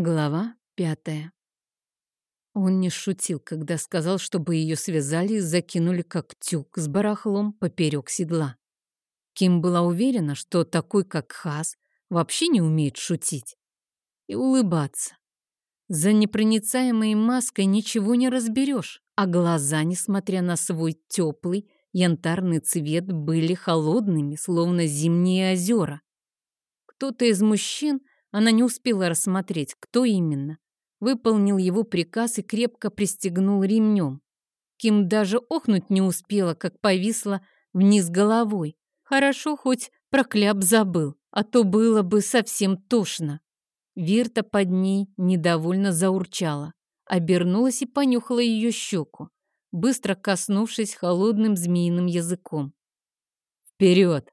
Глава пятая. Он не шутил, когда сказал, чтобы ее связали и закинули как тюк с барахлом поперек седла. Ким была уверена, что такой, как Хас, вообще не умеет шутить и улыбаться. За непроницаемой маской ничего не разберешь, а глаза, несмотря на свой теплый янтарный цвет, были холодными, словно зимние озера. Кто-то из мужчин она не успела рассмотреть, кто именно. Выполнил его приказ и крепко пристегнул ремнем. Ким даже охнуть не успела, как повисла вниз головой. Хорошо, хоть про кляп забыл, а то было бы совсем тошно. Вирта под ней недовольно заурчала, обернулась и понюхала ее щеку, быстро коснувшись холодным змеиным языком. «Вперед!»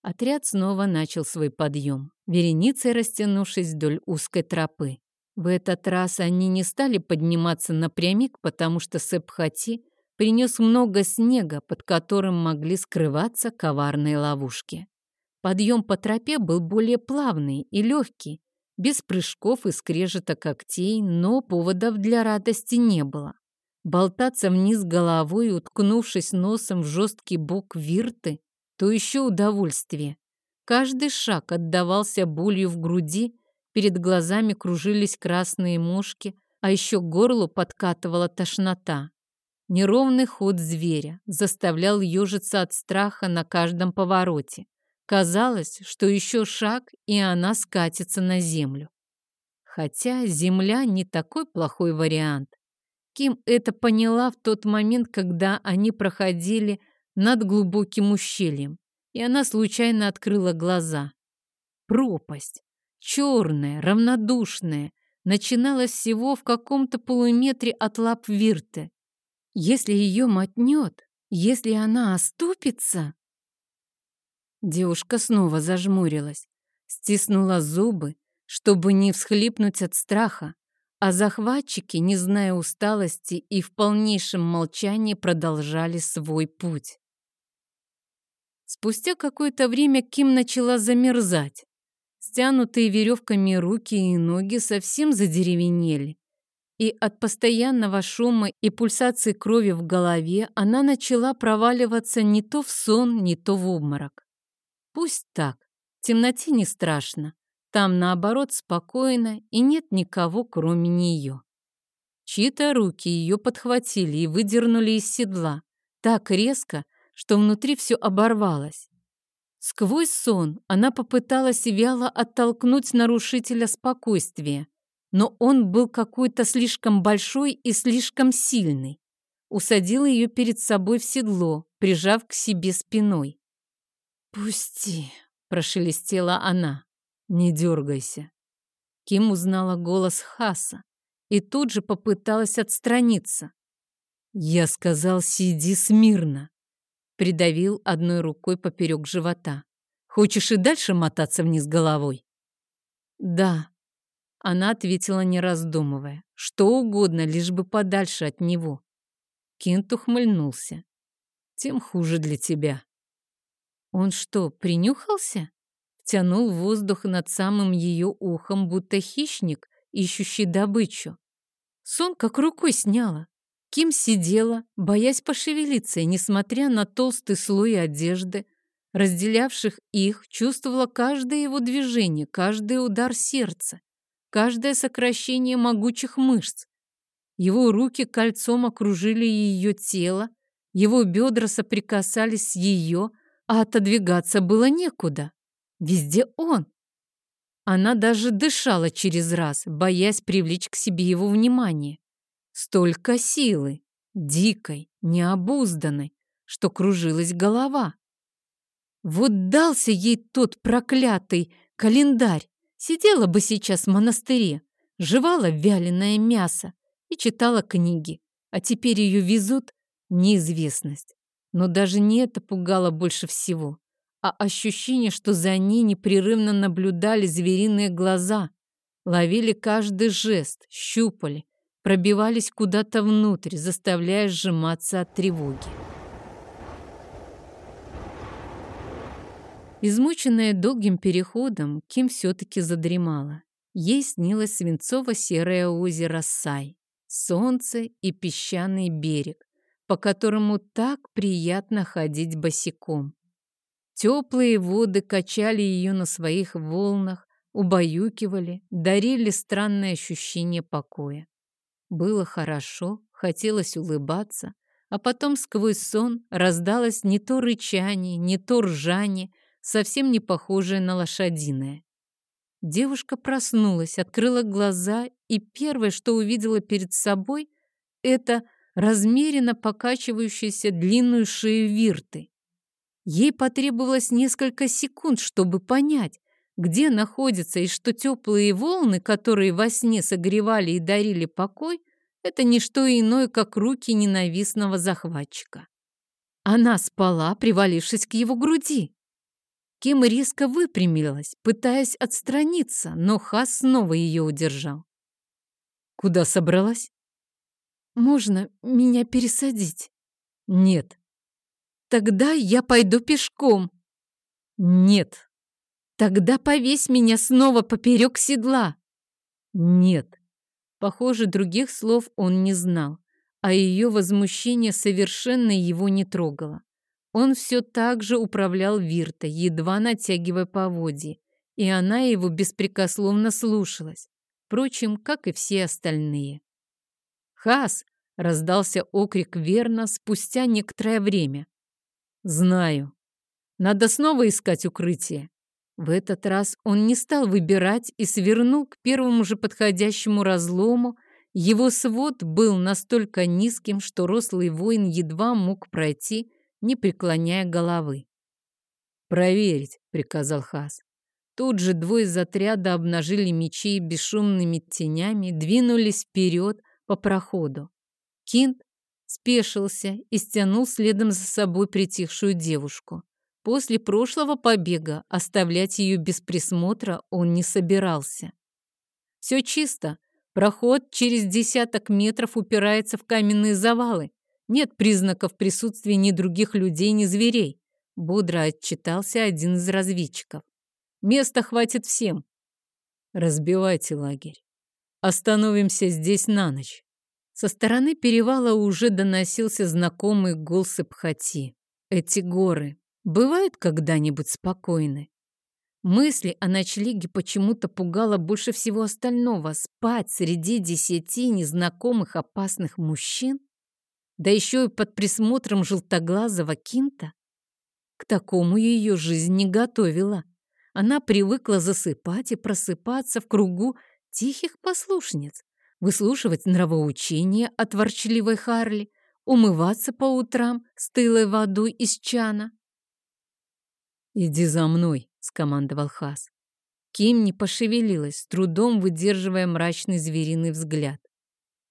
Отряд снова начал свой подъем, вереницей растянувшись вдоль узкой тропы. В этот раз они не стали подниматься напрямик, потому что Сепхати принес много снега, под которым могли скрываться коварные ловушки. Подъем по тропе был более плавный и легкий, без прыжков и скрежета когтей, но поводов для радости не было. Болтаться вниз головой, уткнувшись носом в жесткий бок вирты, то еще удовольствие. Каждый шаг отдавался болью в груди, перед глазами кружились красные мушки, а еще к горлу подкатывала тошнота. Неровный ход зверя заставлял ежиться от страха на каждом повороте. Казалось, что еще шаг, и она скатится на землю. Хотя земля не такой плохой вариант. Ким это поняла в тот момент, когда они проходили над глубоким ущельем, и она случайно открыла глаза. Пропасть, черная, равнодушная, начиналась всего в каком-то полуметре от лап Вирты. Если ее мотнет, если она оступится... Девушка снова зажмурилась, стиснула зубы, чтобы не всхлипнуть от страха, а захватчики, не зная усталости и в полнейшем молчании, продолжали свой путь. Спустя какое-то время Ким начала замерзать. Стянутые веревками руки и ноги совсем задеревенели. И от постоянного шума и пульсации крови в голове она начала проваливаться не то в сон, не то в обморок. Пусть так, в темноте не страшно. Там, наоборот, спокойно и нет никого, кроме нее. Чьи-то руки ее подхватили и выдернули из седла так резко, что внутри все оборвалось. Сквозь сон она попыталась вяло оттолкнуть нарушителя спокойствия, но он был какой-то слишком большой и слишком сильный. Усадила ее перед собой в седло, прижав к себе спиной. «Пусти», — прошелестела она, — «не дергайся». Ким узнала голос Хаса и тут же попыталась отстраниться. «Я сказал, сиди смирно», Придавил одной рукой поперек живота. «Хочешь и дальше мотаться вниз головой?» «Да», — она ответила, не раздумывая. «Что угодно, лишь бы подальше от него». Кент ухмыльнулся. «Тем хуже для тебя». «Он что, принюхался?» Тянул воздух над самым ее ухом, будто хищник, ищущий добычу. Сон как рукой сняла. Ким сидела, боясь пошевелиться, и, несмотря на толстый слой одежды, разделявших их, чувствовала каждое его движение, каждый удар сердца, каждое сокращение могучих мышц. Его руки кольцом окружили ее тело, его бедра соприкасались с ее, а отодвигаться было некуда. Везде он. Она даже дышала через раз, боясь привлечь к себе его внимание. Столько силы, дикой, необузданной, что кружилась голова. Вот дался ей тот проклятый календарь. Сидела бы сейчас в монастыре, жевала вяленое мясо и читала книги. А теперь ее везут в неизвестность. Но даже не это пугало больше всего, а ощущение, что за ней непрерывно наблюдали звериные глаза, ловили каждый жест, щупали, пробивались куда-то внутрь, заставляя сжиматься от тревоги. Измученная долгим переходом, Ким все-таки задремала. Ей снилось свинцово-серое озеро Сай, солнце и песчаный берег, по которому так приятно ходить босиком. Теплые воды качали ее на своих волнах, убаюкивали, дарили странное ощущение покоя. Было хорошо, хотелось улыбаться, а потом сквозь сон раздалось не то рычание, не то ржание, совсем не похожее на лошадиное. Девушка проснулась, открыла глаза, и первое, что увидела перед собой, это размеренно покачивающуюся длинную шею Вирты. Ей потребовалось несколько секунд, чтобы понять, где находится и что теплые волны, которые во сне согревали и дарили покой, это не что иное, как руки ненавистного захватчика. Она спала, привалившись к его груди. Ким резко выпрямилась, пытаясь отстраниться, но Хас снова ее удержал. «Куда собралась?» «Можно меня пересадить?» «Нет». «Тогда я пойду пешком». «Нет». «Тогда повесь меня снова поперек седла». «Нет». Похоже, других слов он не знал, а ее возмущение совершенно его не трогало. Он все так же управлял Виртой, едва натягивая поводья, и она его беспрекословно слушалась, впрочем, как и все остальные. «Хас!» — раздался окрик верно спустя некоторое время. «Знаю. Надо снова искать укрытие». В этот раз он не стал выбирать и свернул к первому же подходящему разлому. Его свод был настолько низким, что рослый воин едва мог пройти, не преклоняя головы. «Проверить», — приказал Хас. Тут же двое из отряда обнажили мечи и бесшумными тенями двинулись вперед по проходу. Кинт спешился и стянул следом за собой притихшую девушку. После прошлого побега оставлять ее без присмотра он не собирался. Все чисто. Проход через десяток метров упирается в каменные завалы. Нет признаков присутствия ни других людей, ни зверей. Бодро отчитался один из разведчиков. Места хватит всем. Разбивайте лагерь. Остановимся здесь на ночь. Со стороны перевала уже доносился знакомый гул Сапхати. Эти горы бывают когда-нибудь спокойны? Мысли о ночлеге почему-то пугало больше всего остального. Спать среди десяти незнакомых опасных мужчин? Да еще и под присмотром желтоглазого кинта? К такому ее жизнь не готовила. Она привыкла засыпать и просыпаться в кругу тихих послушниц, выслушивать нравоучения от ворчливой Харли, умываться по утрам стылой водой из чана. «Иди за мной», — скомандовал Хас. Ким не пошевелилась, с трудом выдерживая мрачный звериный взгляд.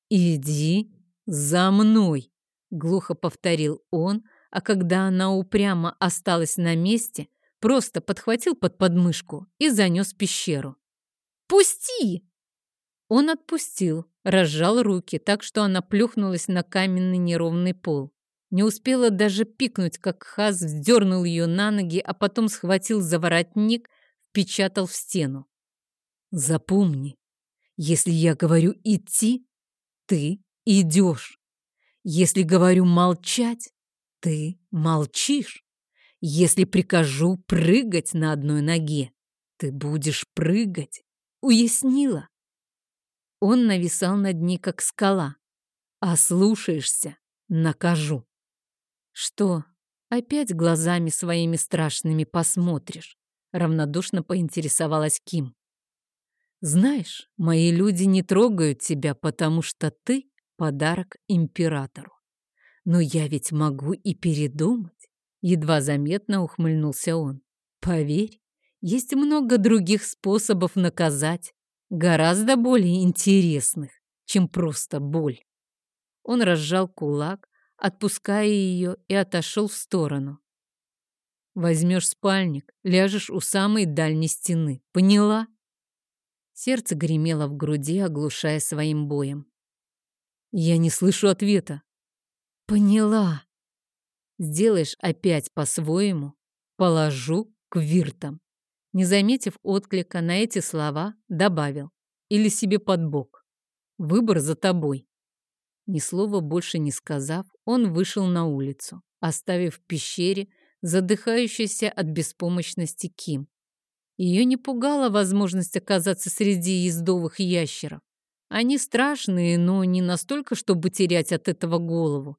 «Иди за мной», — глухо повторил он, а когда она упрямо осталась на месте, просто подхватил под подмышку и занес пещеру. «Пусти!» Он отпустил, разжал руки, так что она плюхнулась на каменный неровный пол. Не успела даже пикнуть, как Хаз вздернул ее на ноги, а потом схватил за воротник, впечатал в стену. «Запомни, если я говорю идти, ты идешь. Если говорю молчать, ты молчишь. Если прикажу прыгать на одной ноге, ты будешь прыгать. Уяснила?» Он нависал над ней, как скала. «А слушаешься — накажу». «Что, опять глазами своими страшными посмотришь?» Равнодушно поинтересовалась Ким. «Знаешь, мои люди не трогают тебя, потому что ты — подарок императору. Но я ведь могу и передумать». Едва заметно ухмыльнулся он. «Поверь, есть много других способов наказать, гораздо более интересных, чем просто боль. Он разжал кулак, отпуская ее, и отошел в сторону. Возьмешь спальник, ляжешь у самой дальней стены. Поняла? Сердце гремело в груди, оглушая своим боем. Я не слышу ответа. Поняла. Сделаешь опять по-своему, положу к виртам. Не заметив отклика на эти слова, добавил. или себе под бок. Выбор за тобой. Ни слова больше не сказав, он вышел на улицу, оставив в пещере задыхающейся от беспомощности Ким. Ее не пугала возможность оказаться среди ездовых ящеров. Они страшные, но не настолько, чтобы терять от этого голову.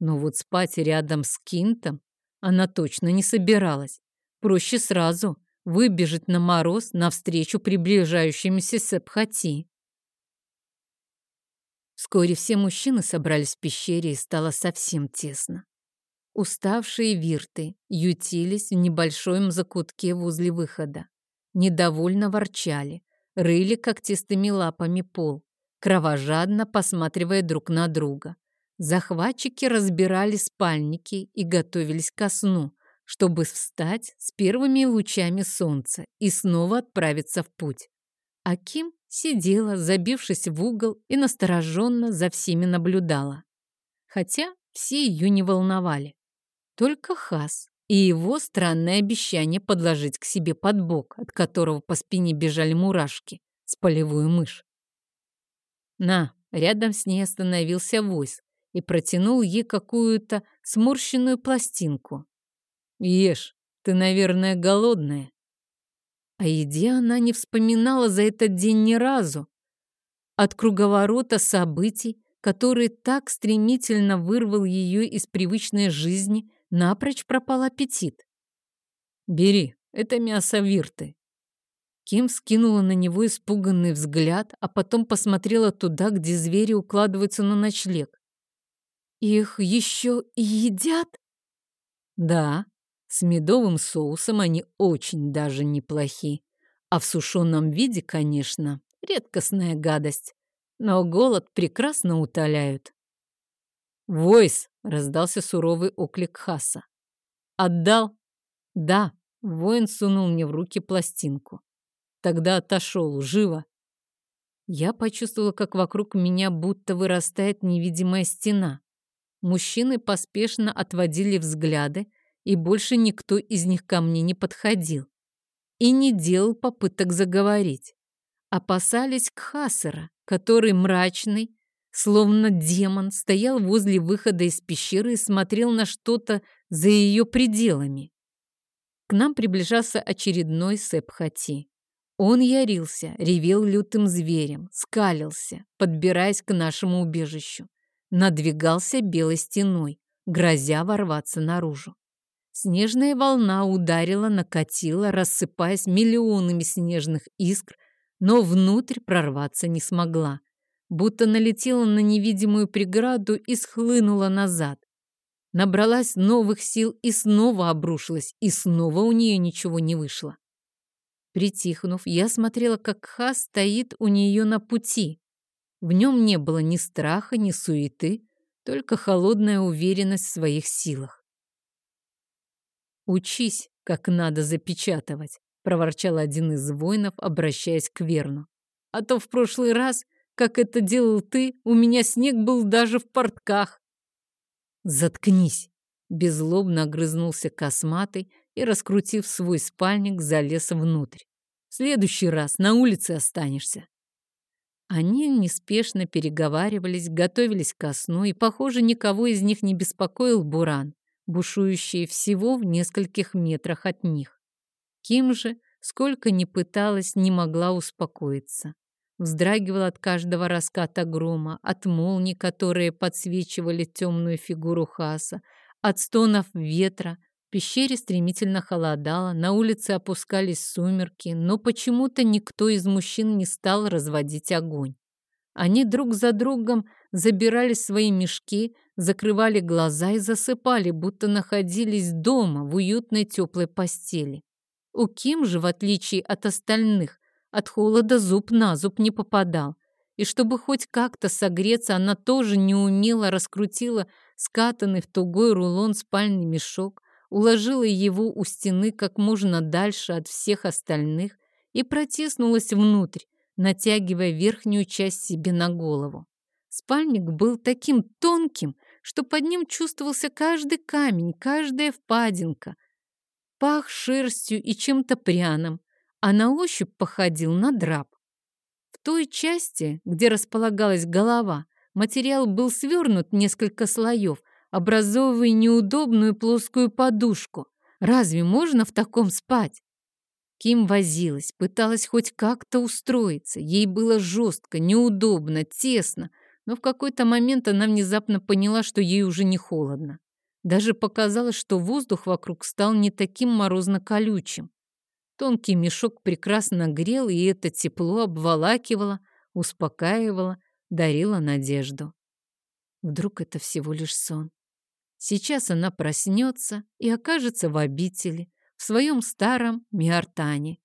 Но вот спать рядом с Кинтом она точно не собиралась. Проще сразу выбежать на мороз навстречу приближающимся Сепхати. Вскоре все мужчины собрались в пещере и стало совсем тесно. Уставшие вирты ютились в небольшом закутке возле выхода. Недовольно ворчали, рыли когтистыми лапами пол, кровожадно посматривая друг на друга. Захватчики разбирали спальники и готовились ко сну, чтобы встать с первыми лучами солнца и снова отправиться в путь. А Ким сидела, забившись в угол, и настороженно за всеми наблюдала. Хотя все ее не волновали. Только Хас и его странное обещание подложить к себе под бок, от которого по спине бежали мурашки, с полевую мышь. На, рядом с ней остановился Войс и протянул ей какую-то сморщенную пластинку. «Ешь, ты, наверное, голодная». О еде она не вспоминала за этот день ни разу. От круговорота событий, который так стремительно вырвал ее из привычной жизни, напрочь пропал аппетит. «Бери, это мясо вирты». Ким скинула на него испуганный взгляд, а потом посмотрела туда, где звери укладываются на ночлег. «Их еще и едят?» «Да, с медовым соусом они очень даже неплохи. А в сушеном виде, конечно, редкостная гадость. Но голод прекрасно утоляют». «Войс!» — раздался суровый оклик Хаса. «Отдал?» «Да», — воин сунул мне в руки пластинку. «Тогда отошел, живо!» Я почувствовала, как вокруг меня будто вырастает невидимая стена. Мужчины поспешно отводили взгляды, и больше никто из них ко мне не подходил. И не делал попыток заговорить. Опасались Кхасера, который мрачный, Словно демон стоял возле выхода из пещеры и смотрел на что-то за ее пределами. К нам приближался очередной Сепхати. Он ярился, ревел лютым зверем, скалился, подбираясь к нашему убежищу. Надвигался белой стеной, грозя ворваться наружу. Снежная волна ударила, накатила, рассыпаясь миллионами снежных искр, но внутрь прорваться не смогла будто налетела на невидимую преграду и схлынула назад. Набралась новых сил и снова обрушилась, и снова у нее ничего не вышло. Притихнув, я смотрела, как Ха стоит у нее на пути. В нем не было ни страха, ни суеты, только холодная уверенность в своих силах. «Учись, как надо запечатывать», — проворчал один из воинов, обращаясь к Верну. «А то в прошлый раз как это делал ты, у меня снег был даже в портках. Заткнись! Беззлобно огрызнулся косматый и, раскрутив свой спальник, залез внутрь. В следующий раз на улице останешься. Они неспешно переговаривались, готовились ко сну, и, похоже, никого из них не беспокоил буран, бушующий всего в нескольких метрах от них. Ким же, сколько ни пыталась, не могла успокоиться вздрагивал от каждого раската грома, от молний, которые подсвечивали темную фигуру Хаса, от стонов ветра. В пещере стремительно холодало, на улице опускались сумерки, но почему-то никто из мужчин не стал разводить огонь. Они друг за другом забирали свои мешки, закрывали глаза и засыпали, будто находились дома в уютной теплой постели. У Ким же, в отличие от остальных, от холода зуб на зуб не попадал. И чтобы хоть как-то согреться, она тоже неумело раскрутила скатанный в тугой рулон спальный мешок, уложила его у стены как можно дальше от всех остальных и протиснулась внутрь, натягивая верхнюю часть себе на голову. Спальник был таким тонким, что под ним чувствовался каждый камень, каждая впадинка. Пах шерстью и чем-то пряным, а на ощупь походил на драп. В той части, где располагалась голова, материал был свернут несколько слоев, образовывая неудобную плоскую подушку. Разве можно в таком спать? Ким возилась, пыталась хоть как-то устроиться. Ей было жестко, неудобно, тесно, но в какой-то момент она внезапно поняла, что ей уже не холодно. Даже показалось, что воздух вокруг стал не таким морозно-колючим. Тонкий мешок прекрасно грел, и это тепло обволакивало, успокаивало, дарило надежду. Вдруг это всего лишь сон. Сейчас она проснется и окажется в обители, в своем старом Миартане.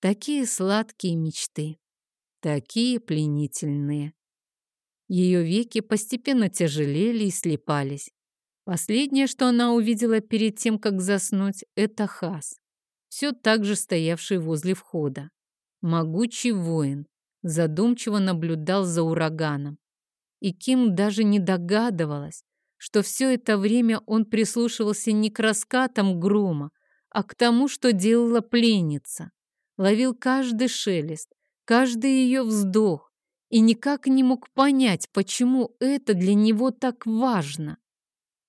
Такие сладкие мечты, такие пленительные. Ее веки постепенно тяжелели и слепались. Последнее, что она увидела перед тем, как заснуть, это Хас, все так же стоявший возле входа. Могучий воин задумчиво наблюдал за ураганом. И Ким даже не догадывалась, что все это время он прислушивался не к раскатам грома, а к тому, что делала пленница. Ловил каждый шелест, каждый ее вздох и никак не мог понять, почему это для него так важно.